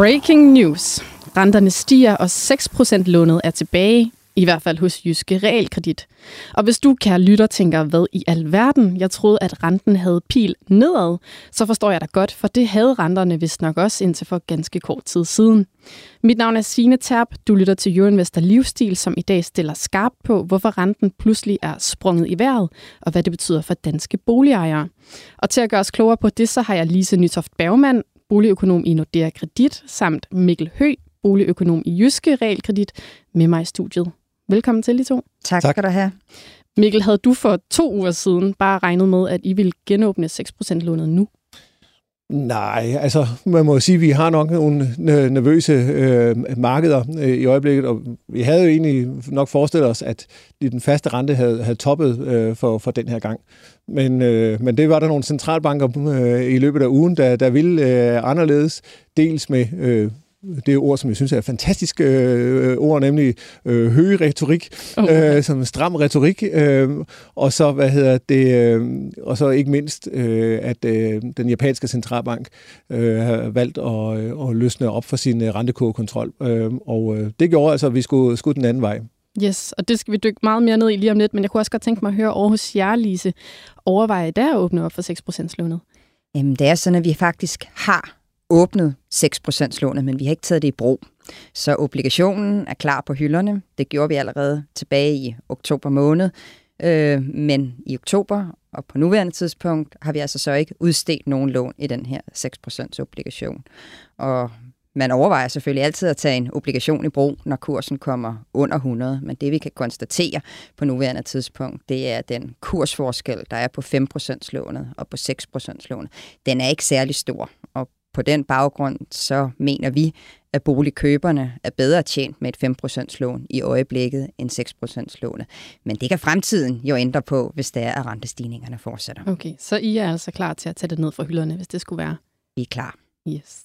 Breaking news. Renterne stiger, og 6% lånet er tilbage. I hvert fald hos Jyske Realkredit. Og hvis du, kære lytter, tænker, hvad i alverden, jeg troede, at renten havde pil nedad, så forstår jeg dig godt, for det havde renterne vist nok også indtil for ganske kort tid siden. Mit navn er Signe Terp. Du lytter til Euroinvestor Livsstil, som i dag stiller skarpt på, hvorfor renten pludselig er sprunget i vejret, og hvad det betyder for danske boligejere. Og til at gøre os klogere på det, så har jeg Lise Nytoft Bergmann, boligøkonom i Nordea Kredit, samt Mikkel Hø, boligøkonom i Jyske Realkredit, med mig i studiet. Velkommen til, de to. Tak, tak skal du have. Mikkel, havde du for to uger siden bare regnet med, at I ville genåbne 6%-lånet nu? Nej, altså man må sige, at vi har nok nogle nervøse øh, markeder øh, i øjeblikket, og vi havde jo egentlig nok forestillet os, at den faste rente havde, havde toppet øh, for, for den her gang. Men, øh, men det var der nogle centralbanker øh, i løbet af ugen, der, der ville øh, anderledes, dels med øh, det ord, som jeg synes er et fantastisk øh, ord, nemlig øh, høje retorik, okay. øh, som stram retorik, øh, og så hvad hedder det, øh, og så ikke mindst, øh, at øh, den japanske centralbank øh, har valgt at, øh, at løsne op for sin øh, rentekogekontrol, øh, og øh, det gjorde altså, at vi skulle, skulle den anden vej. Yes, og det skal vi dykke meget mere ned i lige om lidt, men jeg kunne også godt tænke mig at høre over hos jer, Lise. Overveje der at åbne op for 6%-lånet? Jamen, det er sådan, at vi faktisk har åbnet 6%-lånet, men vi har ikke taget det i brug. Så obligationen er klar på hylderne. Det gjorde vi allerede tilbage i oktober måned. Øh, men i oktober og på nuværende tidspunkt har vi altså så ikke udstedt nogen lån i den her 6% obligation. Og man overvejer selvfølgelig altid at tage en obligation i brug, når kursen kommer under 100, men det vi kan konstatere på nuværende tidspunkt, det er den kursforskel, der er på 5% lånet og på 6% lånet. Den er ikke særlig stor, og på den baggrund så mener vi, at boligkøberne er bedre tjent med et 5% lån i øjeblikket end 6% lånet. Men det kan fremtiden jo ændre på, hvis det er, at rentestigningerne fortsætter. Okay, så I er altså klar til at tage det ned fra hylderne, hvis det skulle være? Vi er klar. Yes.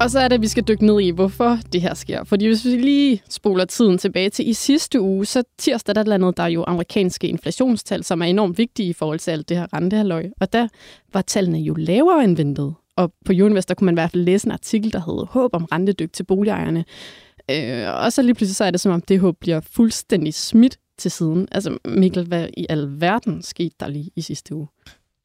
Og så er det, at vi skal dykke ned i, hvorfor det her sker. Fordi hvis vi lige spoler tiden tilbage til i sidste uge, så tirsdag der landede der jo amerikanske inflationstal, som er enormt vigtige i forhold til alt det her rentehaløj. Og der var tallene jo lavere end ventet. Og på Uninvestor kunne man i hvert fald læse en artikel, der hed Håb om rentedyk til boligejerne. Øh, og så lige pludselig så er det som om, det håb bliver fuldstændig smidt til siden. Altså Mikkel, hvad i alverden skete der lige i sidste uge?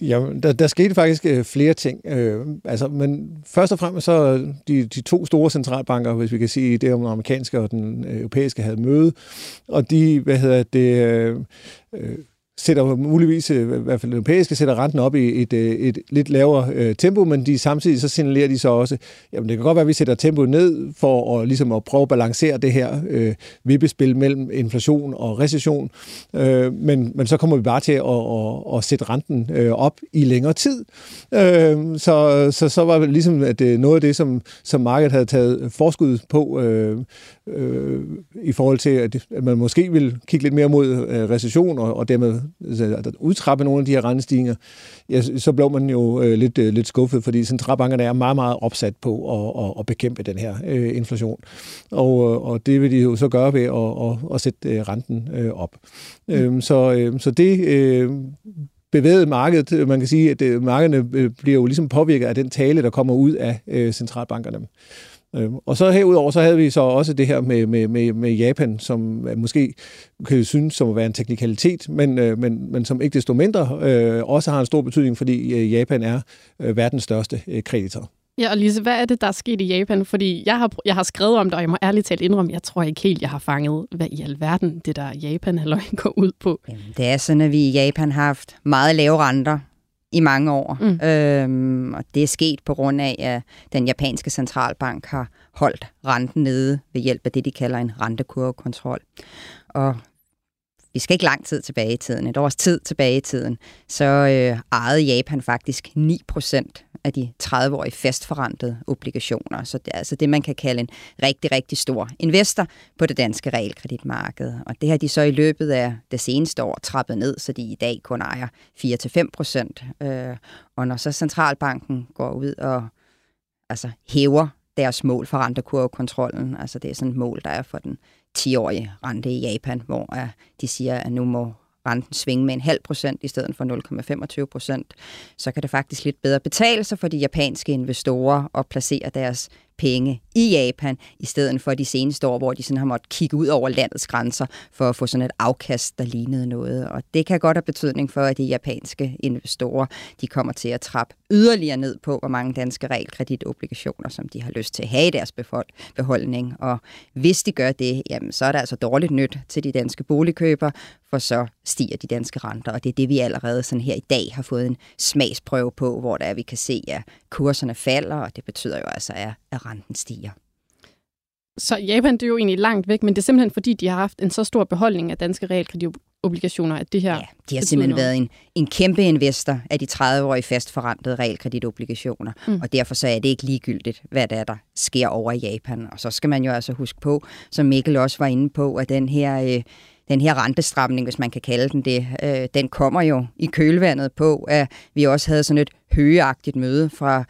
Ja, der, der skete faktisk øh, flere ting. Øh, altså, men først og fremmest så øh, de, de to store centralbanker, hvis vi kan sige det om den amerikanske og den øh, europæiske, havde møde, og de, hvad hedder det, øh, øh, sætter muligvis, øh, i hvert fald den europæiske, sætter renten op i et, et, et lidt lavere øh, tempo, men de samtidig så signalerer de så også, jamen det kan godt være, at vi sætter tempoet ned for at, ligesom at prøve at balancere det her øh, vippespil mellem inflation og recession, øh, men, men så kommer vi bare til at, at, at sætte renten øh, op i længere tid. Øh, så, så, så var det ligesom at det noget af det, som, som markedet havde taget forskud på øh, øh, i forhold til, at, at man måske vil kigge lidt mere mod øh, recession og, og dermed altså, udtrappe nogle af de her rentestigninger, ja, så blev man jo øh, lidt, øh, lidt skuffet, fordi centralbankerne er meget, meget opsat på at, at, at bekæmpe den her øh, inflation. Og, øh, og det vil de jo så gøre ved at, at, at sætte øh, renten øh, op. Mm. Øhm, så, øh, så det... Øh, bevæget markedet. Man kan sige, at øh, markederne øh, bliver jo ligesom påvirket af den tale, der kommer ud af øh, centralbankerne. Øhm, og så herudover, så havde vi så også det her med, med, med, med Japan, som måske kan synes som at være en teknikalitet, men, øh, men, men som ikke desto mindre øh, også har en stor betydning, fordi øh, Japan er øh, verdens største kreditor. Ja, og Lise, hvad er det, der er sket i Japan? Fordi jeg har, jeg har skrevet om det, og jeg må ærligt talt indrømme, jeg tror ikke helt, jeg har fanget, hvad i alverden det der japan halløj går ud på. Jamen, det er sådan, at vi i Japan har haft meget lave renter i mange år. Mm. Øhm, og det er sket på grund af, at den japanske centralbank har holdt renten nede ved hjælp af det, de kalder en rentekurvekontrol. Og vi skal ikke lang tid tilbage i tiden, et års tid tilbage i tiden, så øh, ejede Japan faktisk 9% af de 30-årige fastforrentede obligationer. Så det er altså det, man kan kalde en rigtig, rigtig stor investor på det danske realkreditmarked. Og det har de så i løbet af det seneste år trappet ned, så de i dag kun ejer 4-5%. Øh, og når så centralbanken går ud og altså, hæver deres mål for rentekurvekontrollen, altså det er sådan et mål, der er for den 10-årige rente i Japan, hvor øh, de siger, at nu må renten svinge med en halv procent i stedet for 0,25 procent, så kan det faktisk lidt bedre betale sig for de japanske investorer at placere deres penge i Japan, i stedet for de seneste år, hvor de sådan har måttet kigge ud over landets grænser for at få sådan et afkast, der lignede noget. Og det kan godt have betydning for, at de japanske investorer de kommer til at trappe yderligere ned på, hvor mange danske realkreditobligationer, som de har lyst til at have i deres beholdning. Og hvis de gør det, jamen, så er der altså dårligt nyt til de danske boligkøbere, for så stiger de danske renter. Og det er det, vi allerede sådan her i dag har fået en smagsprøve på, hvor der vi kan se, at kurserne falder, og det betyder jo altså, at renten stiger. Så Japan det er jo egentlig langt væk, men det er simpelthen fordi, de har haft en så stor beholdning af danske realkreditobligationer, at det her... Ja, de har simpelthen noget. været en, en kæmpe investor af de 30-årige fastforrentede realkreditobligationer, mm. og derfor så er det ikke ligegyldigt, hvad der, er, der sker over i Japan. Og så skal man jo altså huske på, som Mikkel også var inde på, at den her... Øh, den her rentestramning, hvis man kan kalde den det, øh, den kommer jo i kølvandet på, at vi også havde sådan et højeagtigt møde fra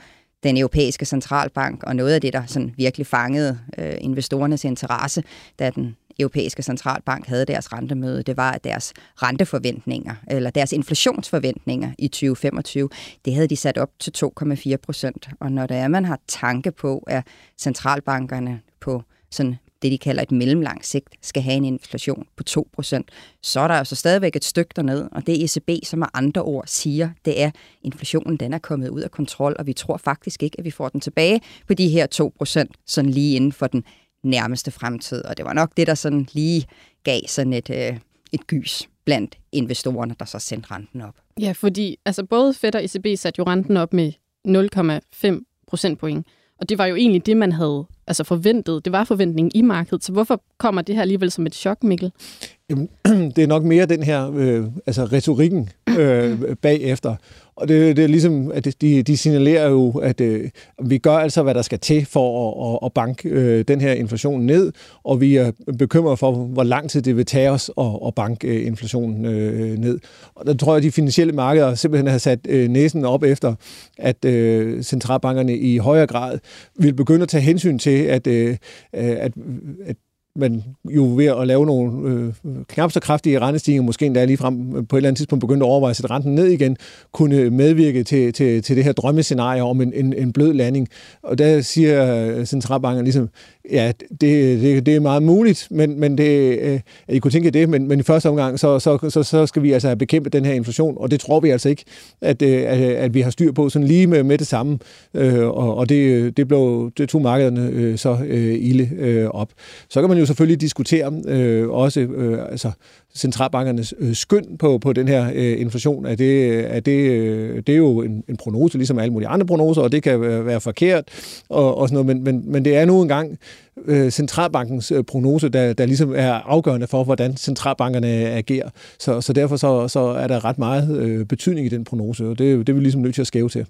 den europæiske centralbank, og noget af det, der sådan virkelig fangede øh, investorernes interesse, da den europæiske centralbank havde deres rentemøde, det var, at deres renteforventninger, eller deres inflationsforventninger i 2025, det havde de sat op til 2,4 procent. Og når det er, man har tanke på, at centralbankerne på sådan det, de kalder et mellemlang sigt, skal have en inflation på 2%, så er der altså stadigvæk et stykke derned, og det ECB, som med andre ord siger, det er, at inflationen den er kommet ud af kontrol, og vi tror faktisk ikke, at vi får den tilbage på de her 2%, sådan lige inden for den nærmeste fremtid. Og det var nok det, der sådan lige gav sådan et, øh, et gys blandt investorerne, der så sendte renten op. Ja, fordi altså både Fed og ECB satte jo renten op med 0,5 procentpoint. Og det var jo egentlig det, man havde altså forventet. Det var forventningen i markedet. Så hvorfor kommer det her alligevel som et chok, Mikkel? Jamen, det er nok mere den her øh, altså retorikken øh, bagefter. Og det, det er ligesom, at de, de signalerer jo, at øh, vi gør altså, hvad der skal til for at, at, at banke øh, den her inflation ned, og vi er bekymret for, hvor lang tid det vil tage os at, at banke øh, inflationen øh, ned. Og der tror jeg, at de finansielle markeder simpelthen har sat øh, næsen op efter, at øh, centralbankerne i højere grad vil begynde at tage hensyn til, at, øh, at, at man jo ved at lave nogle øh, knap så kraftige rentestigninger, måske endda lige frem øh, på et eller andet tidspunkt begyndte at overveje at sætte renten ned igen, kunne medvirke til, til, til det her drømmescenarie om en, en, en blød landing. Og der siger øh, centralbanken ligesom, ja, det, det, det er meget muligt, men, men det, øh, I kunne tænke det, men, men i første omgang, så, så, så, så skal vi altså have bekæmpet den her inflation, og det tror vi altså ikke, at, øh, at, at vi har styr på sådan lige med, med det samme, øh, og, og det, det, blev, det tog markederne øh, så øh, ilde øh, op. Så kan man jo selvfølgelig diskutere øh, også øh, altså, centralbankernes øh, skynd på, på den her øh, inflation, er det, er det, øh, det er jo en, en prognose, ligesom alle mulige andre prognoser, og det kan være, være forkert og, og sådan noget, men, men, men det er nu engang øh, centralbankens øh, prognose, der, der ligesom er afgørende for, hvordan centralbankerne agerer. Så, så derfor så, så er der ret meget øh, betydning i den prognose, og det, det er vi ligesom nødt til at skæve til.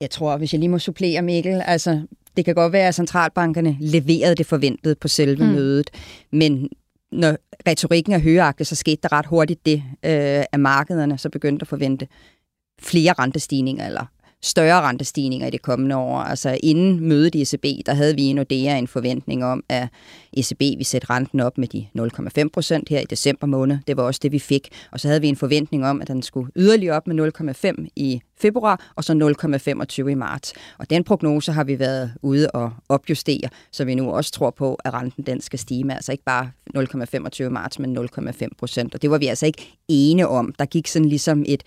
Jeg tror, hvis jeg lige må supplere, Mikkel, altså det kan godt være, at centralbankerne leverede det forventede på selve mm. mødet, men når retorikken er højagtig, så skete der ret hurtigt det, øh, at markederne så begyndte at forvente flere rentestigninger, eller større rentestigninger i det kommende år. Altså inden mødet i ECB, der havde vi i Nordea en forventning om, at ECB ville sætte renten op med de 0,5 procent her i december måned. Det var også det, vi fik. Og så havde vi en forventning om, at den skulle yderligere op med 0,5 i februar, og så 0,25 i marts. Og den prognose har vi været ude og opjustere, så vi nu også tror på, at renten den skal stige med, altså ikke bare 0,25 i marts, men 0,5 procent. Og det var vi altså ikke ene om. Der gik sådan ligesom et,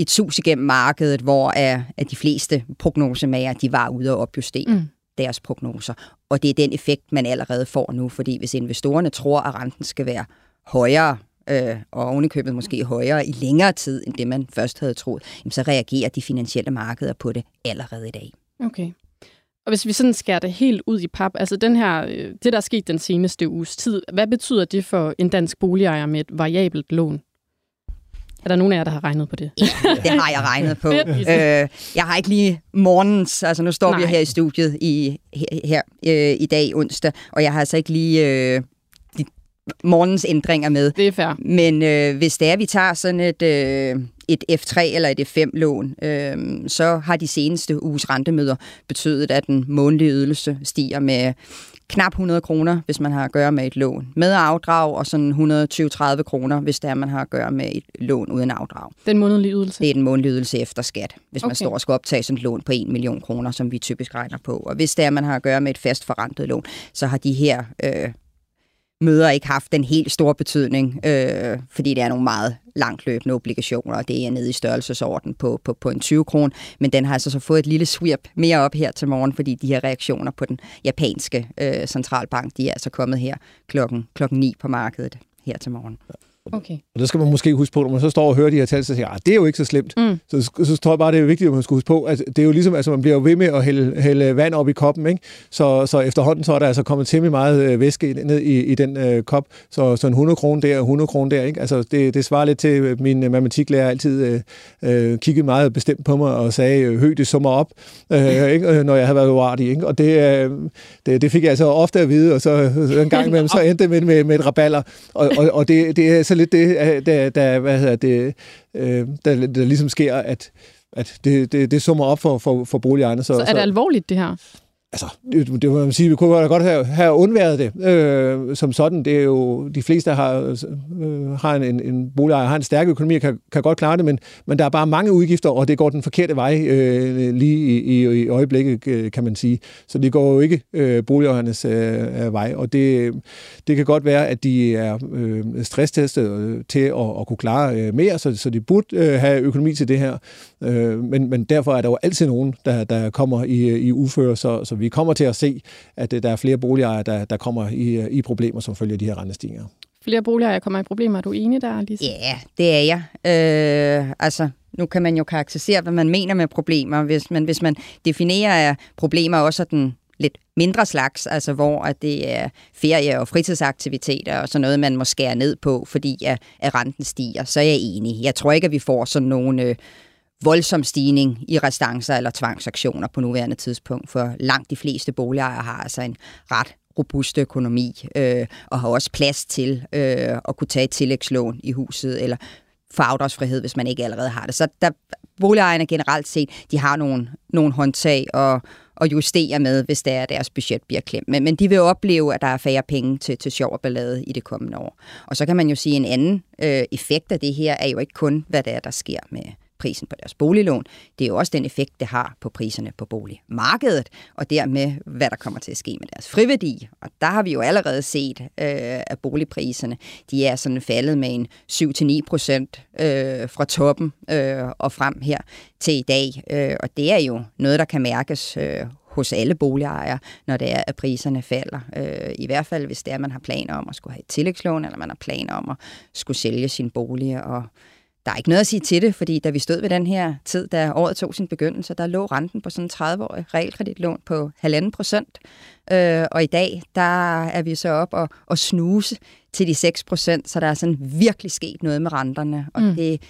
et sus igennem markedet, hvor at, at de fleste prognosemager, de var ude og opjustere mm. deres prognoser. Og det er den effekt, man allerede får nu, fordi hvis investorerne tror, at renten skal være højere, øh, og ovenikøbet måske højere i længere tid, end det man først havde troet, jamen så reagerer de finansielle markeder på det allerede i dag. Okay. Og hvis vi sådan skærer det helt ud i pap, altså den her, øh, det der er sket den seneste uges tid, hvad betyder det for en dansk boligejer med et variabelt lån? Er der nogen af jer, der har regnet på det? Ja, det har jeg regnet på. øh, jeg har ikke lige morgens, altså nu står Nej. vi her i studiet i, her, her øh, i dag onsdag, og jeg har altså ikke lige øh, de morgens ændringer med. Det er fair. Men øh, hvis det er, vi tager sådan et, øh, et F3 eller et F5-lån, øh, så har de seneste uges rentemøder betydet, at den månedlige ydelse stiger med knap 100 kroner, hvis man har at gøre med et lån med afdrag, og sådan 120-30 kroner, hvis det er, man har at gøre med et lån uden afdrag. Den månedlige ydelse? Det er den månedlige ydelse efter skat, hvis okay. man står og skal optage sådan et lån på 1 million kroner, som vi typisk regner på. Og hvis det er, man har at gøre med et fast forrentet lån, så har de her øh, møder ikke haft en helt stor betydning, øh, fordi det er nogle meget langt løbende obligationer, og det er nede i størrelsesorden på, på, på en 20 kron, men den har altså så fået et lille sweep mere op her til morgen, fordi de her reaktioner på den japanske øh, centralbank, de er altså kommet her klokken, klokken 9 på markedet her til morgen. Okay. Og der skal man måske huske på, når man så står og hører de her tal, så siger jeg, ah, det er jo ikke så slemt. Mm. Så, så tror jeg bare, det er vigtigt, at man skal huske på, at det er jo ligesom, altså man bliver jo ved med at hælde, hælde vand op i koppen, ikke? Så, så efterhånden så er der altså kommet temmelig meget øh, væske ned i, i den øh, kop, så, så en 100 kroner der og 100 kroner der, ikke? Altså det, det svarer lidt til, at min øh, matematiklærer altid øh, øh, kiggede meget bestemt på mig og sagde, øh, høj, det summer op, øh, ikke? når jeg havde været uartig, ikke? Og det, øh, det, det fik jeg altså ofte at vide, og så, så en gang imellem, så endte det med, med, med et raballer, og, og, og det, det er så lidt det, der, der, hvad hedder det, øh, der, der ligesom sker, at, at det, det, det summer op for, for, for boligejerne. Så, så er det så, alvorligt, det her? Altså, det, det må man sige, vi kunne godt have, have undværet det øh, som sådan. Det er jo, de fleste har, øh, har en, en boligejer, har en stærk økonomi og kan, kan godt klare det, men, men der er bare mange udgifter, og det går den forkerte vej øh, lige i, i, i øjeblikket, øh, kan man sige. Så det går jo ikke øh, boligejernes øh, vej, og det, det kan godt være, at de er øh, stresstestet øh, til at, at kunne klare øh, mere, så, så de burde øh, have økonomi til det her. Øh, men, men derfor er der jo altid nogen, der, der kommer i, i uføre, så, så vi kommer til at se, at øh, der er flere boligejere, der, der kommer i, øh, i problemer som følge af de her rentestigninger. Flere boligejere kommer i problemer. Er du enig der, Lise? Ja, yeah, det er jeg. Øh, altså, nu kan man jo karakterisere, hvad man mener med problemer, hvis man, hvis man definerer problemer også den lidt mindre slags, altså hvor at det er ferie- og fritidsaktiviteter og sådan noget, man må skære ned på, fordi at, at renten stiger, så er jeg enig. Jeg tror ikke, at vi får sådan nogle øh, voldsom stigning i restancer eller tvangsaktioner på nuværende tidspunkt, for langt de fleste boligejere har altså en ret robust økonomi øh, og har også plads til øh, at kunne tage et tillægslån i huset eller få afdragsfrihed, hvis man ikke allerede har det. Så der, boligejerne generelt set, de har nogle, nogle håndtag og, og justere med, hvis det er, deres budget bliver klemt. Men, men de vil opleve, at der er færre penge til, til sjov og ballade i det kommende år. Og så kan man jo sige, at en anden øh, effekt af det her er jo ikke kun, hvad det er, der sker med prisen på deres boliglån. Det er jo også den effekt, det har på priserne på boligmarkedet, og dermed, hvad der kommer til at ske med deres friværdi. Og der har vi jo allerede set, øh, at boligpriserne de er sådan faldet med en 7-9 procent øh, fra toppen øh, og frem her til i dag. Øh, og det er jo noget, der kan mærkes øh, hos alle boligejere, når det er, at priserne falder. Øh, I hvert fald, hvis det er, at man har planer om at skulle have et tillægslån, eller man har planer om at skulle sælge sin bolig. Og der er ikke noget at sige til det, fordi da vi stod ved den her tid, da året tog sin begyndelse, der lå renten på sådan en 30-årig realkreditlån på 1,5 procent. Øh, og i dag, der er vi så op og, og snuse til de 6 procent, så der er sådan virkelig sket noget med renterne. Og mm. det,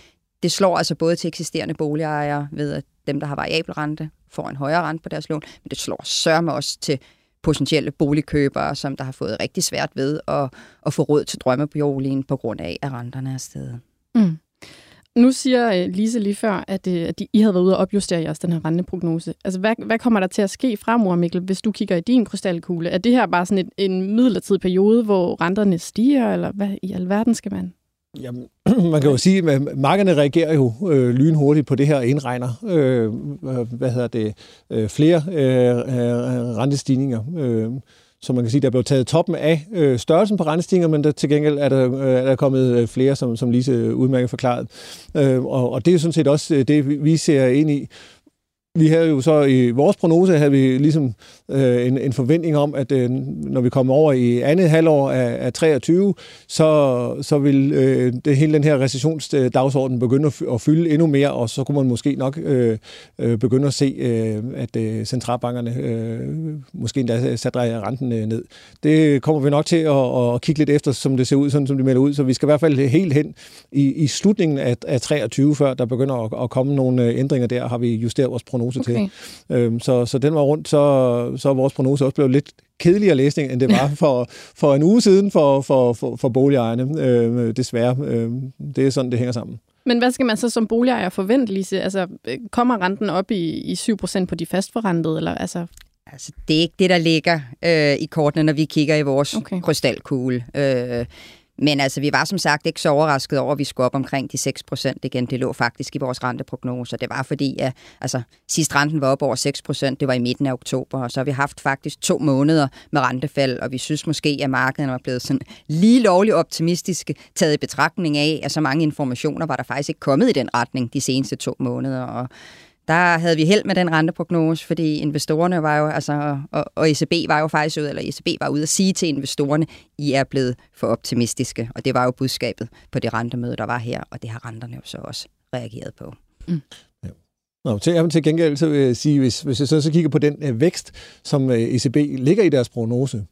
det slår altså både til eksisterende boligejere ved, at dem, der har variabel rente, får en højere rente på deres lån, men det slår sørme også til potentielle boligkøbere, som der har fået rigtig svært ved at, at få råd til drømmeboligen på grund af, at renterne er steget. Mm. Nu siger øh, Lise lige før, at, øh, at I havde været ude og opjustere jeres den her renteprognose. Altså, hvad, hvad kommer der til at ske fremover, Mikkel, hvis du kigger i din krystalkugle? Er det her bare sådan et, en midlertidig periode, hvor renterne stiger, eller hvad i alverden skal man? Jamen, man kan jo sige, at markederne reagerer jo øh, lynhurtigt på det her indregner. Øh, øh, hvad hedder det? Øh, flere øh, rentestigninger. Øh, så man kan sige, der blev taget toppen af øh, størrelsen på rentestigninger, men der, til gengæld er der, øh, er der kommet øh, flere, som, som Lise øh, udmærket forklaret. Øh, og, og det er sådan set også øh, det, vi ser ind i vi havde jo så i vores prognose havde vi ligesom øh, en, en forventning om, at øh, når vi kommer over i andet halvår af, af 23, så, så vil øh, det, hele den her recessionsdagsorden begynde at, at fylde endnu mere, og så kunne man måske nok øh, øh, begynde at se, øh, at øh, centralbankerne øh, måske endda sætter renten øh, ned. Det kommer vi nok til at, at kigge lidt efter, som det ser ud, sådan som det melder ud, så vi skal i hvert fald helt hen i, i slutningen af, af 23, før der begynder at, at komme nogle øh, ændringer der, har vi justeret vores prognose prognose okay. til. Øhm, så, så den var rundt, så, så er vores prognose også blevet lidt kedeligere læsning, end det var for, for en uge siden for, for, for, for boligejerne, øh, desværre. Øh, det er sådan, det hænger sammen. Men hvad skal man så som boligejer forvente, Lise? Altså, kommer renten op i, i 7% på de fastforrentede? Eller, altså? Altså, det er ikke det, der ligger øh, i kortene, når vi kigger i vores okay. krystalkugle. Øh, men altså, vi var som sagt ikke så overrasket over, at vi skulle op omkring de 6 procent igen. Det lå faktisk i vores renteprognoser. Det var fordi, at altså, sidst renten var op over 6 procent, det var i midten af oktober, og så har vi haft faktisk to måneder med rentefald, og vi synes måske, at markederne var blevet sådan lige lovligt optimistiske, taget i betragtning af, at så mange informationer var der faktisk ikke kommet i den retning de seneste to måneder, og der havde vi held med den renteprognose, fordi investorerne var jo, altså, og, og ECB var jo faktisk ud, eller ECB var ude at sige til investorerne, I er blevet for optimistiske, og det var jo budskabet på det rentemøde, der var her, og det har renterne jo så også reageret på. Mm. Nå, til, til gengæld så vil jeg sige, hvis, hvis jeg så, så kigger på den øh, vækst, som øh, ECB ligger i deres prognose,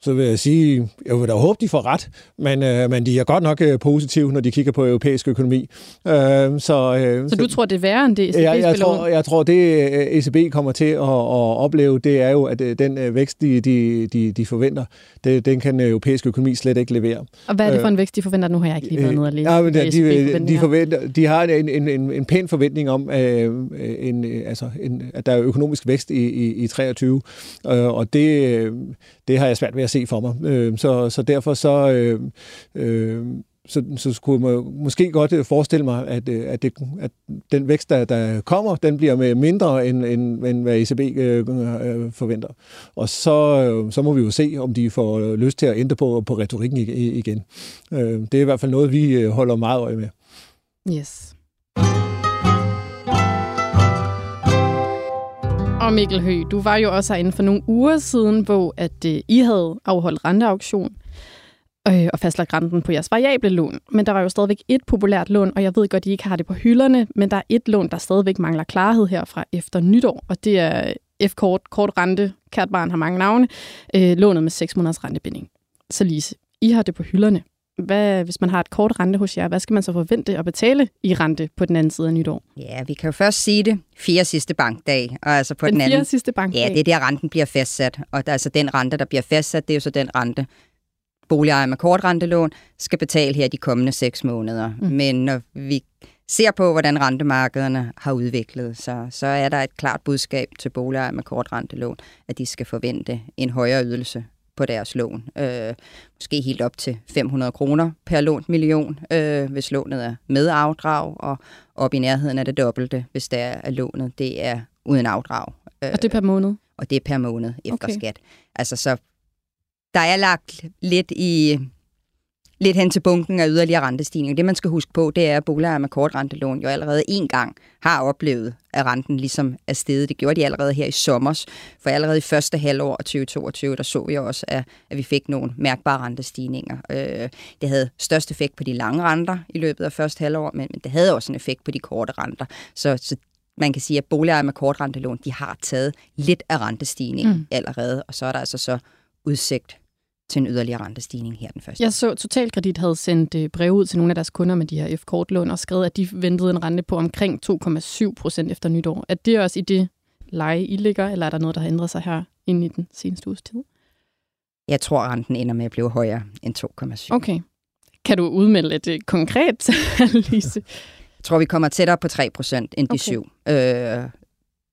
så vil jeg sige, jeg vil da håbe, de får ret, men, øh, men de er godt nok øh, positive, når de kigger på europæisk økonomi. Øh, så, øh, så du tror, det er værre end det, ECB jeg, jeg tror, jeg tror, det ECB øh, e kommer til at, at opleve, det er jo, at øh, den øh, vækst, de, de, de, de forventer, det, den kan europæisk økonomi slet ikke levere. Og hvad er det for en vækst, de forventer? Nu har jeg ikke lige været nede og læse. Ja, men de, de, de, forventer, de har en, en, en, en pæn forventning om, øh, en, altså, en, at der er økonomisk vækst i, i, i 23, øh, og det, det har jeg svært ved at se for mig. Øh, så, så derfor så, øh, øh, så, så skulle man måske godt øh, forestille mig, at, øh, at, det, at den vækst, der, der kommer, den bliver med mindre, end, end, end hvad ECB øh, øh, forventer. Og så, øh, så må vi jo se, om de får lyst til at ændre på, på retorikken igen. Øh, det er i hvert fald noget, vi holder meget øje med. Yes. Og Mikkel Høgh, du var jo også herinde for nogle uger siden, hvor at øh, I havde afholdt renteauktion øh, og fastlagt renten på jeres variable lån. Men der var jo stadigvæk et populært lån, og jeg ved godt, at I ikke har det på hylderne, men der er et lån, der stadigvæk mangler klarhed herfra efter nytår, og det er F-kort, kort rente, kært barn har mange navne, øh, lånet med 6 måneders rentebinding. Så Lise, I har det på hylderne hvad, hvis man har et kort rente hos jer, hvad skal man så forvente at betale i rente på den anden side af nytår? Ja, vi kan jo først sige det. Fire sidste bankdag. Og altså på den, den anden, sidste bankdag? Ja, det er der, renten bliver fastsat. Og der, altså den rente, der bliver fastsat, det er jo så den rente, boligejere med kortrentelån skal betale her de kommende seks måneder. Mm. Men når vi ser på, hvordan rentemarkederne har udviklet sig, så er der et klart budskab til boligejere med kortrentelån, at de skal forvente en højere ydelse på deres lån. Øh, måske helt op til 500 kroner per lånt million, øh, hvis lånet er med afdrag, og op i nærheden af det dobbelte, hvis det er, lånet det er uden afdrag. Øh, og det er per måned? Og det er per måned efter okay. skat. Altså så, der er lagt lidt i lidt hen til bunken af yderligere rentestigning. Det, man skal huske på, det er, at boligejere med kortrentelån jo allerede en gang har oplevet, at renten ligesom er steget. Det gjorde de allerede her i sommer. For allerede i første halvår af 2022, der så vi også, at, at vi fik nogle mærkbare rentestigninger. Øh, det havde størst effekt på de lange renter i løbet af første halvår, men, men det havde også en effekt på de korte renter. Så, så man kan sige, at boligejere med kortrentelån, de har taget lidt af rentestigningen mm. allerede, og så er der altså så udsigt til en yderligere rentestigning her den første. Jeg så, Totalkredit havde sendt øh, brev ud til nogle af deres kunder med de her F-kortlån og skrevet, at de ventede en rente på omkring 2,7 procent efter nytår. Er det også i det leje, I ligger, eller er der noget, der har ændret sig her inden i den seneste uges tid? Jeg tror, renten ender med at blive højere end 2,7. Okay. Kan du udmelde et øh, konkret Lise? Jeg tror, vi kommer tættere på 3 procent end de okay. 7. Øh,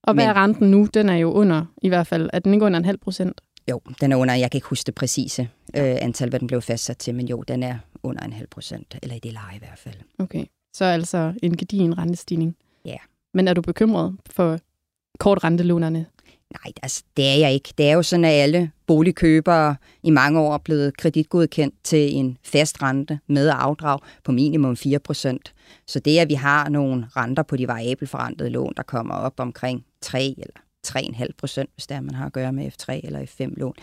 og hvad men... er renten nu? Den er jo under, i hvert fald. Er den ikke under en halv procent? Jo, den er under, jeg kan ikke huske det præcise øh, antal, hvad den blev fastsat til, men jo, den er under en halv procent, eller i det leje i hvert fald. Okay, så altså en gedigen rentestigning. Ja. Men er du bekymret for kortrentelånerne? Nej, altså, det er jeg ikke. Det er jo sådan, at alle boligkøbere i mange år er blevet kreditgodkendt til en fast rente med afdrag på minimum 4 procent. Så det, at vi har nogle renter på de variabelforrentede lån, der kommer op omkring 3 eller 3,5 procent, hvis det er, man har at gøre med F3 eller F5-lån.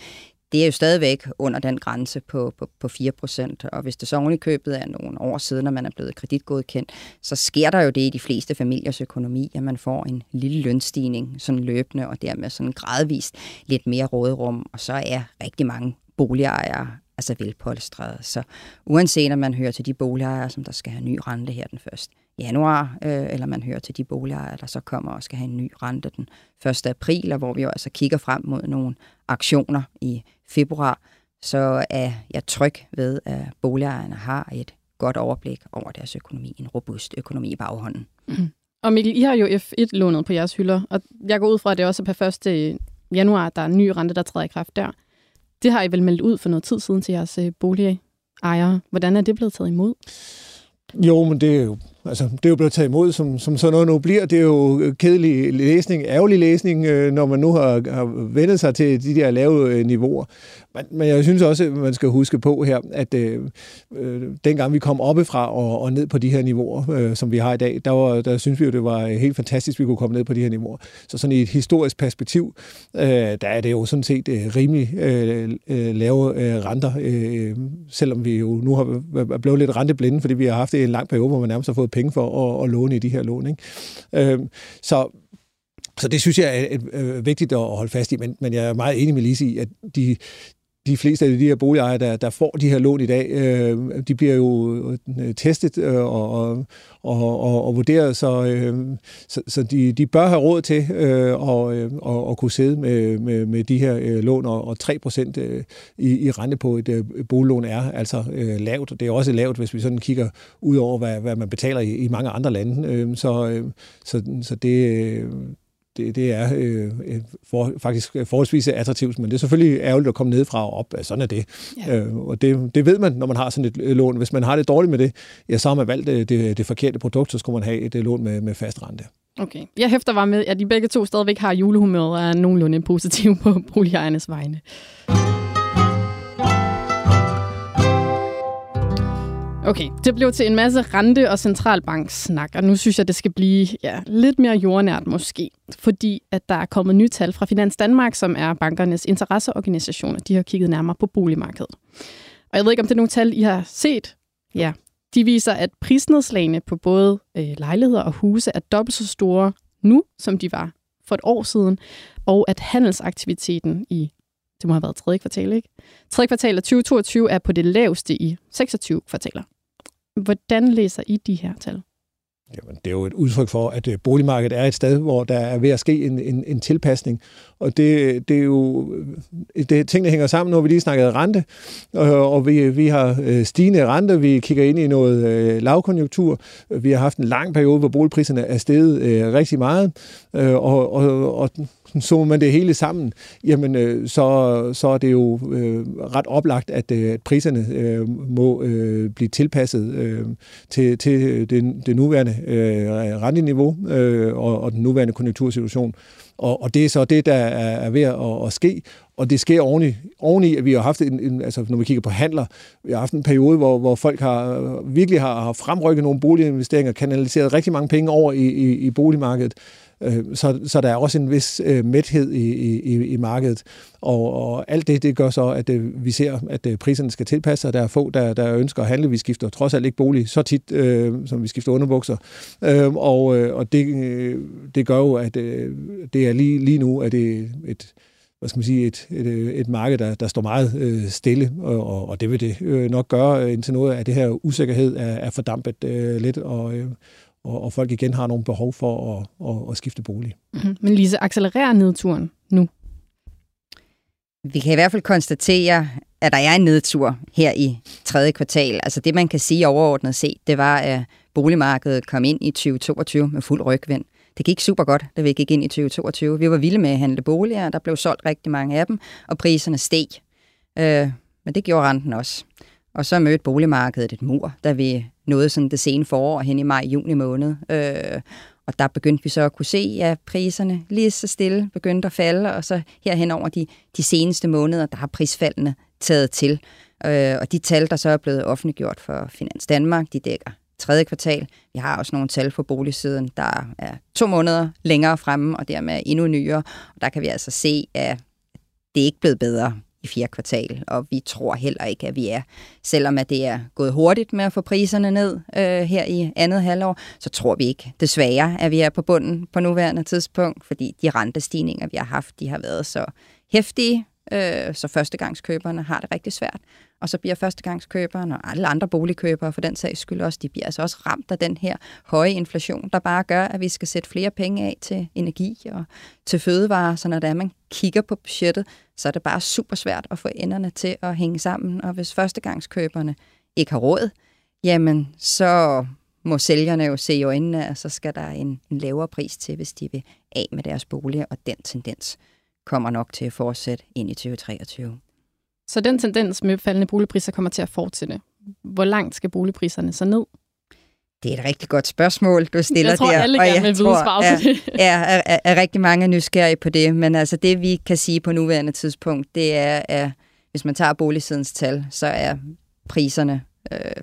Det er jo stadigvæk under den grænse på, på, på 4 procent, og hvis det så oven i købet er nogle år siden, når man er blevet kreditgodkendt, så sker der jo det i de fleste familiers økonomi, at man får en lille lønstigning sådan løbende, og dermed sådan gradvist lidt mere råderum, og så er rigtig mange boligejere altså velpolstrede. Så uanset om man hører til de boligejere, som der skal have ny rente her den 1. januar, øh, eller man hører til de boligejere, der så kommer og skal have en ny rente den 1. april, og hvor vi jo altså kigger frem mod nogle aktioner i februar, så er jeg tryg ved, at boligejerne har et godt overblik over deres økonomi, en robust økonomi i baghånden. Mm. Og Mikkel, I har jo F1-lånet på jeres hylder, og jeg går ud fra, at det også er per 1. januar, der er en ny rente, der træder i kraft der. Det har I vel meldt ud for noget tid siden til jeres øh, boligejere. Hvordan er det blevet taget imod? Jo, men det er jo Altså, det er jo blevet taget imod, som, som sådan noget nu bliver. Det er jo kedelig læsning, ærgerlig læsning, øh, når man nu har, har vendet sig til de der lave øh, niveauer. Men, men jeg synes også, at man skal huske på her, at øh, øh, dengang vi kom oppefra og, og ned på de her niveauer, øh, som vi har i dag, der, var, der synes vi jo, det var helt fantastisk, at vi kunne komme ned på de her niveauer. Så sådan i et historisk perspektiv, øh, der er det jo sådan set øh, rimelig øh, øh, lave øh, renter, øh, selvom vi jo nu har blevet lidt renteblinde, fordi vi har haft en lang periode, hvor man nærmest har fået penge for at, at låne i de her lån. Ikke? Øh, så så det synes jeg er et, øh, vigtigt at holde fast i, men, men jeg er meget enig med Lise i, at de, de fleste af de her boligejere, der, der får de her lån i dag, øh, de bliver jo øh, testet øh, og, og, og, og vurderet, så, øh, så, så de, de bør have råd til øh, og, øh, og, og kunne sidde med, med, med de her øh, lån, og, og 3% øh, i, i rente på et øh, boliglån er altså øh, lavt. Det er også lavt, hvis vi sådan kigger ud over, hvad, hvad man betaler i, i mange andre lande. Øh, så, øh, så, så det, øh, det, det er øh, for, faktisk forholdsvis attraktivt, men det er selvfølgelig ærgerligt at komme ned fra og op. Sådan er det. Ja. Øh, og det, det ved man, når man har sådan et øh, lån. Hvis man har det dårligt med det, ja, så har man valgt det, øh, det, det forkerte produkt, så skulle man have et øh, lån med, med fast rente. Okay. Jeg hæfter bare med, at de begge to stadigvæk har julehumør og er nogenlunde positiv på boligejernes vegne. Okay, det blev til en masse rente- og centralbanksnak, og nu synes jeg, det skal blive ja, lidt mere jordnært måske, fordi at der er kommet nye tal fra Finans Danmark, som er bankernes interesseorganisation, og De har kigget nærmere på boligmarkedet. Og jeg ved ikke, om det er nogle tal, I har set. Ja, de viser, at prisnedslagene på både øh, lejligheder og huse er dobbelt så store nu, som de var for et år siden, og at handelsaktiviteten i det må have været tredje kvartal, ikke? Tredje kvartal af 2022 er på det laveste i 26 kvartaler. Hvordan læser I de her tal? Jamen, det er jo et udtryk for, at øh, boligmarkedet er et sted, hvor der er ved at ske en, en, en tilpasning. Og det, det er jo... Øh, det, tingene hænger sammen. Nu har vi lige snakket rente, og, og vi, vi har øh, stigende rente. Vi kigger ind i noget øh, lavkonjunktur. Vi har haft en lang periode, hvor boligpriserne er steget øh, rigtig meget. Øh, og, og, og så man det hele sammen, jamen øh, så, så er det jo øh, ret oplagt, at, øh, at priserne øh, må øh, blive tilpasset øh, til, til det, det nuværende øh, renteniveau øh, og, og den nuværende konjunktursituation. Og, og det er så det, der er, er ved at, at ske, og det sker oveni, oveni, at vi har haft en, en, altså når vi kigger på handler, vi har haft en periode, hvor, hvor folk har virkelig har, har fremrykket nogle boliginvesteringer, kanaliseret rigtig mange penge over i, i, i boligmarkedet. Øh, så, så der er også en vis øh, mæthed i, i, i markedet. Og, og alt det, det gør så, at øh, vi ser, at øh, priserne skal tilpasse sig. Der er få, der, der ønsker at handle. Vi skifter trods alt ikke bolig så tit, øh, som vi skifter underbukser. Øh, og øh, og det, øh, det gør jo, at øh, det er lige, lige nu, at det et hvad skal man sige, et, et, et marked, der, der står meget øh, stille, og, og det vil det øh, nok gøre, indtil noget af det her usikkerhed er, er fordampet øh, lidt, og, øh, og, og folk igen har nogle behov for at, at, at skifte bolig. Mm-hmm. Men Lise, accelererer nedturen nu? Vi kan i hvert fald konstatere, at der er en nedtur her i tredje kvartal. Altså det, man kan sige overordnet set, det var, at boligmarkedet kom ind i 2022 med fuld rygvind. Det gik super godt, da vi gik ind i 2022. Vi var vilde med at handle boliger, der blev solgt rigtig mange af dem, og priserne steg. Øh, men det gjorde renten også. Og så mødte boligmarkedet et mur, da vi nåede sådan det sene forår hen i maj-juni måned. Øh, og der begyndte vi så at kunne se, at priserne lige så stille begyndte at falde, og så herhen over de, de seneste måneder, der har prisfaldene taget til. Øh, og de tal, der så er blevet offentliggjort for Finans Danmark, de dækker tredje kvartal. Vi har også nogle tal på boligsiden, der er to måneder længere fremme, og dermed endnu nyere. Og der kan vi altså se, at det er ikke blevet bedre i fjerde kvartal, og vi tror heller ikke, at vi er. Selvom at det er gået hurtigt med at få priserne ned øh, her i andet halvår, så tror vi ikke desværre, at vi er på bunden på nuværende tidspunkt, fordi de rentestigninger, vi har haft, de har været så hæftige, øh, så førstegangskøberne har det rigtig svært. Og så bliver førstegangskøberne og alle andre boligkøbere for den sags skyld også, de bliver altså også ramt af den her høje inflation, der bare gør, at vi skal sætte flere penge af til energi og til fødevarer. Så når det er, man kigger på budgettet, så er det bare super svært at få enderne til at hænge sammen. Og hvis førstegangskøberne ikke har råd, jamen så må sælgerne jo se i øjnene, og så skal der en, en lavere pris til, hvis de vil af med deres bolig, og den tendens kommer nok til at fortsætte ind i 2023. Så den tendens med faldende boligpriser kommer til at fortsætte. Hvor langt skal boligpriserne så ned? Det er et rigtig godt spørgsmål, du stiller jeg tror, der. Alle og jeg vil tror, er, er, er, er rigtig mange nysgerrige på det, men altså det, vi kan sige på nuværende tidspunkt, det er, at hvis man tager boligsidens tal, så er priserne øh,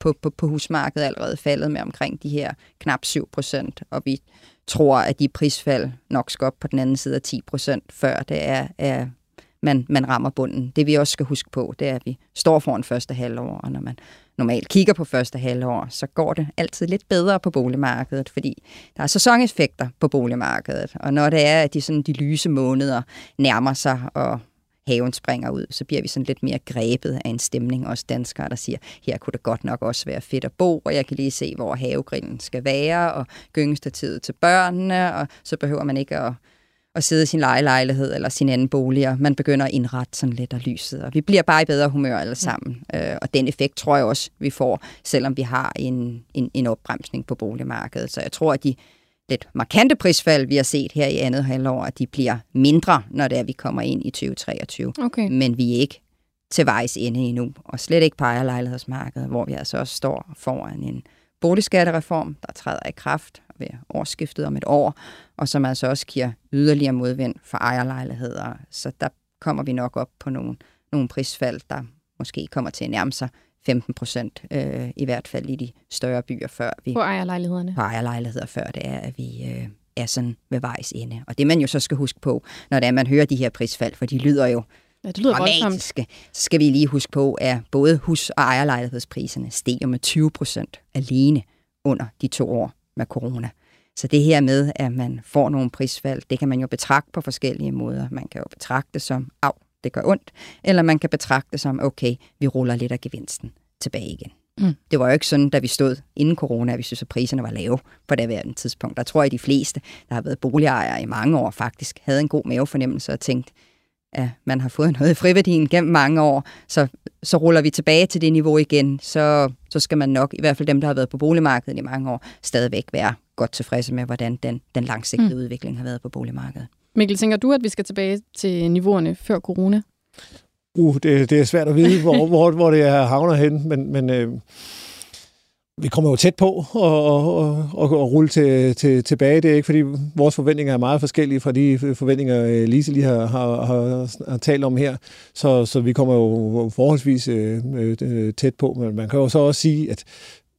på, på, på husmarkedet allerede faldet med omkring de her knap 7 procent, og vi tror, at de prisfald nok skal op på den anden side af 10 procent, før det er, er man, man rammer bunden. Det vi også skal huske på, det er, at vi står foran første halvår, og når man normalt kigger på første halvår, så går det altid lidt bedre på boligmarkedet, fordi der er sæsoneffekter på boligmarkedet, og når det er, at de, sådan, de lyse måneder nærmer sig, og haven springer ud, så bliver vi sådan lidt mere grebet af en stemning, også danskere, der siger, her kunne det godt nok også være fedt at bo, og jeg kan lige se, hvor havegrillen skal være, og gyngestativet til børnene, og så behøver man ikke at, at sidde i sin lejelejlighed eller sin anden bolig, og man begynder at indrette sådan lidt af lyset, og vi bliver bare i bedre humør alle sammen. Mm. Øh, og den effekt tror jeg også, vi får, selvom vi har en, en, en opbremsning på boligmarkedet. Så jeg tror, at de lidt markante prisfald, vi har set her i andet halvår, at de bliver mindre, når det er, vi kommer ind i 2023. Okay. Men vi er ikke til vejs ende endnu, og slet ikke på ejerlejlighedsmarkedet, hvor vi altså også står foran en boligskattereform, der træder i kraft ved årsskiftet om et år, og som altså også giver yderligere modvind for ejerlejligheder. Så der kommer vi nok op på nogle, nogle prisfald, der måske kommer til at nærme sig 15 procent, øh, i hvert fald i de større byer, før vi... På ejerlejlighederne. På ejerlejligheder, før det er, at vi øh, er sådan ved vejs ende. Og det man jo så skal huske på, når det er, man hører de her prisfald, for de lyder jo ja, det lyder dramatiske, så skal vi lige huske på, at både hus- og ejerlejlighedspriserne stiger med 20 procent alene under de to år med corona. Så det her med, at man får nogle prisfald, det kan man jo betragte på forskellige måder. Man kan jo betragte det som, af, det gør ondt, eller man kan betragte det som, okay, vi ruller lidt af gevinsten tilbage igen. Mm. Det var jo ikke sådan, da vi stod inden corona, at vi synes, at priserne var lave på det værende tidspunkt. Der tror jeg, at de fleste, der har været boligejere i mange år, faktisk havde en god mavefornemmelse og tænkt, at man har fået noget i friværdien gennem mange år, så, så ruller vi tilbage til det niveau igen, så, så skal man nok, i hvert fald dem, der har været på boligmarkedet i mange år, stadigvæk være godt tilfredse med, hvordan den, den langsigtede mm. udvikling har været på boligmarkedet. Mikkel, tænker du, at vi skal tilbage til niveauerne før corona? Uh, det, det er svært at vide, hvor, hvor, hvor det er havner hen, men, men øh, vi kommer jo tæt på at, at, at, at rulle til, til, tilbage. Det er ikke, fordi vores forventninger er meget forskellige fra de forventninger, øh, Lise lige har, har, har, har talt om her. Så, så vi kommer jo forholdsvis øh, øh, tæt på. Men man kan jo så også sige, at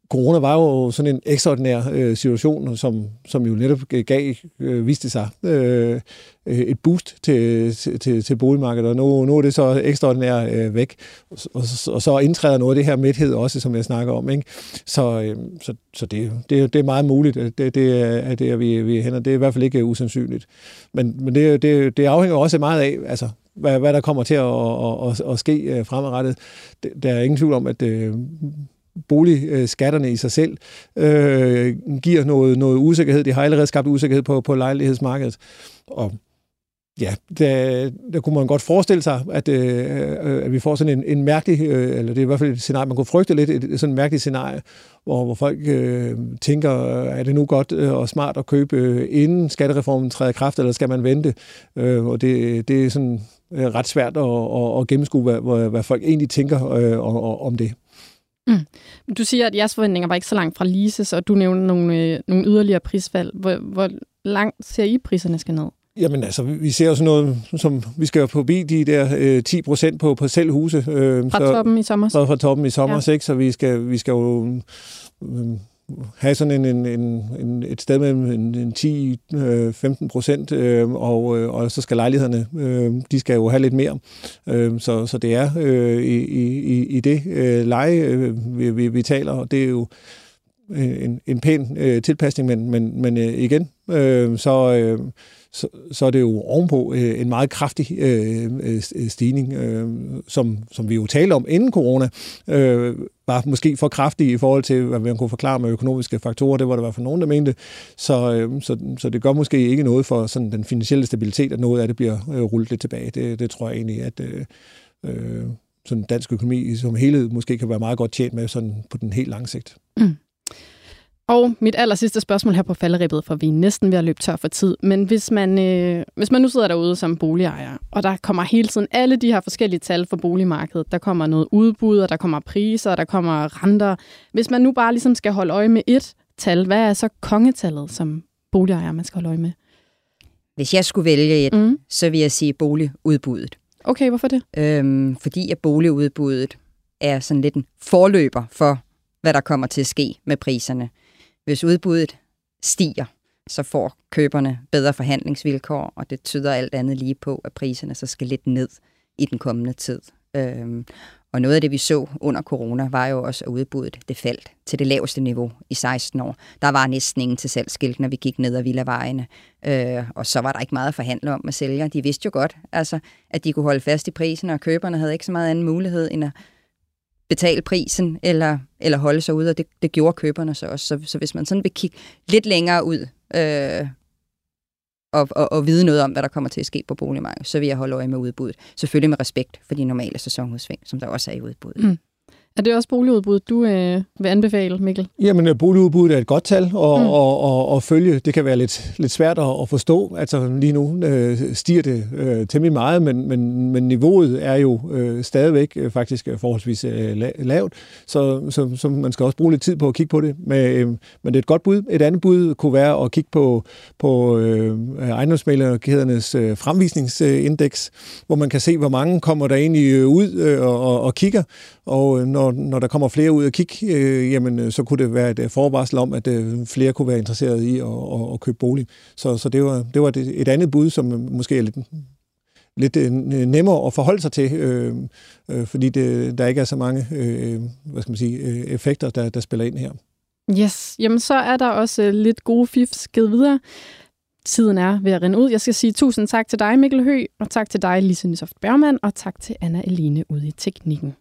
corona var jo sådan en ekstraordinær øh, situation, som, som jo netop øh, gav, øh, viste sig, øh, øh, et boost til, til, til boligmarkedet, og nu, nu er det så ekstraordinært øh, væk. Og, og, og så indtræder noget af det her midthed også, som jeg snakker om. Ikke? Så, øh, så, så det, det, det er meget muligt, at det, det er det, er, vi, vi hænder. Det er i hvert fald ikke øh, usandsynligt. Men, men det, det, det afhænger også meget af, altså, hvad, hvad der kommer til at, at, at, at ske fremadrettet. Der er ingen tvivl om, at øh, boligskatterne i sig selv øh, giver noget, noget usikkerhed. Det har allerede skabt usikkerhed på, på lejlighedsmarkedet. Og ja, der, der kunne man godt forestille sig, at, øh, øh, at vi får sådan en, en mærkelig, øh, eller det er i hvert fald et scenarie, man kunne frygte lidt, et, et sådan mærkeligt scenarie, hvor, hvor folk øh, tænker, er det nu godt øh, og smart at købe øh, inden skattereformen træder i kraft, eller skal man vente? Øh, og det, det er sådan øh, ret svært at, at, at gennemskue, hvad, hvad, hvad folk egentlig tænker øh, om, om det. Mm. Du siger, at jeres forventninger var ikke så langt fra Lises, og du nævner nogle, øh, nogle yderligere prisfald. Hvor, hvor langt ser I, priserne skal ned? Jamen altså, vi ser jo sådan noget, som vi skal jo forbi de der øh, 10 procent på, på selv huse. Øh, fra så, toppen i sommer. Fra, fra toppen i sommer, ja. ikke? så vi skal, vi skal jo øh, have sådan en, en, en, et sted mellem en, en 10-15 øh, procent, øh, og, øh, og så skal lejlighederne, øh, de skal jo have lidt mere. Øh, så, så det er øh, i, i, i det øh, leje, øh, vi, vi, vi taler, og det er jo en, en pæn øh, tilpasning, men, men, men øh, igen, øh, så, øh, så, så er det jo ovenpå øh, en meget kraftig øh, øh, stigning, øh, som, som vi jo talte om inden corona, øh, var måske for kraftig i forhold til, hvad man kunne forklare med økonomiske faktorer. Det var der i hvert fald nogen, der mente. Så, øh, så, så det gør måske ikke noget for sådan den finansielle stabilitet, at noget af det bliver øh, rullet lidt tilbage. Det, det tror jeg egentlig, at øh, øh, sådan dansk økonomi som helhed måske kan være meget godt tjent med sådan på den helt lange sigt. Mm. Og mit aller sidste spørgsmål her på falderibet, for vi er næsten ved at løbe tør for tid. Men hvis man, øh, hvis man nu sidder derude som boligejer, og der kommer hele tiden alle de her forskellige tal for boligmarkedet, der kommer noget udbud, og der kommer priser, og der kommer renter. Hvis man nu bare ligesom skal holde øje med et tal, hvad er så kongetallet som boligejer, man skal holde øje med? Hvis jeg skulle vælge et, mm. så vil jeg sige boligudbuddet. Okay, hvorfor det? Øhm, fordi at boligudbuddet er sådan lidt en forløber for, hvad der kommer til at ske med priserne. Hvis udbuddet stiger, så får køberne bedre forhandlingsvilkår, og det tyder alt andet lige på, at priserne så skal lidt ned i den kommende tid. Øhm, og noget af det, vi så under corona, var jo også, at udbuddet det faldt til det laveste niveau i 16 år. Der var næsten ingen til salgsskilt, når vi gik ned ad villavejene. Øh, og så var der ikke meget at forhandle om med sælger. De vidste jo godt, altså, at de kunne holde fast i prisen, og køberne havde ikke så meget anden mulighed end at betale prisen eller, eller holde sig ude, og det, det gjorde køberne så også. Så, så hvis man sådan vil kigge lidt længere ud øh, og, og, og vide noget om, hvad der kommer til at ske på boligmarkedet, så vil jeg holde øje med udbuddet. Selvfølgelig med respekt for de normale sæsonudsving, som der også er i udbuddet. Mm. Er det også boligudbud, du øh, vil anbefale, Mikkel? Jamen, øh, boligudbuddet er et godt tal at, mm. og, og, og følge. Det kan være lidt, lidt svært at, at forstå. Altså lige nu øh, stiger det øh, temmelig meget, men, men, men niveauet er jo øh, stadigvæk øh, faktisk forholdsvis øh, lavt, så, så, så man skal også bruge lidt tid på at kigge på det. Men, øh, men det er et godt bud. Et andet bud kunne være at kigge på, på øh, ejendomsmalerkædernes øh, fremvisningsindeks, hvor man kan se, hvor mange kommer der egentlig ud øh, og, og, og kigger, og øh, når, når der kommer flere ud og kigge, øh, jamen, øh, så kunne det være et øh, forvarsel om, at øh, flere kunne være interesseret i at, at, at købe bolig. Så, så det var, det var et, et andet bud, som måske er lidt, lidt nemmere at forholde sig til, øh, øh, fordi det, der ikke er så mange øh, hvad skal man sige, effekter, der, der spiller ind her. Yes, jamen så er der også lidt gode fifs givet videre. Tiden er ved at rinde ud. Jeg skal sige tusind tak til dig, Mikkel Hø, og tak til dig, Lise Nysoft Bergmann, og tak til Anna Eline ude i teknikken.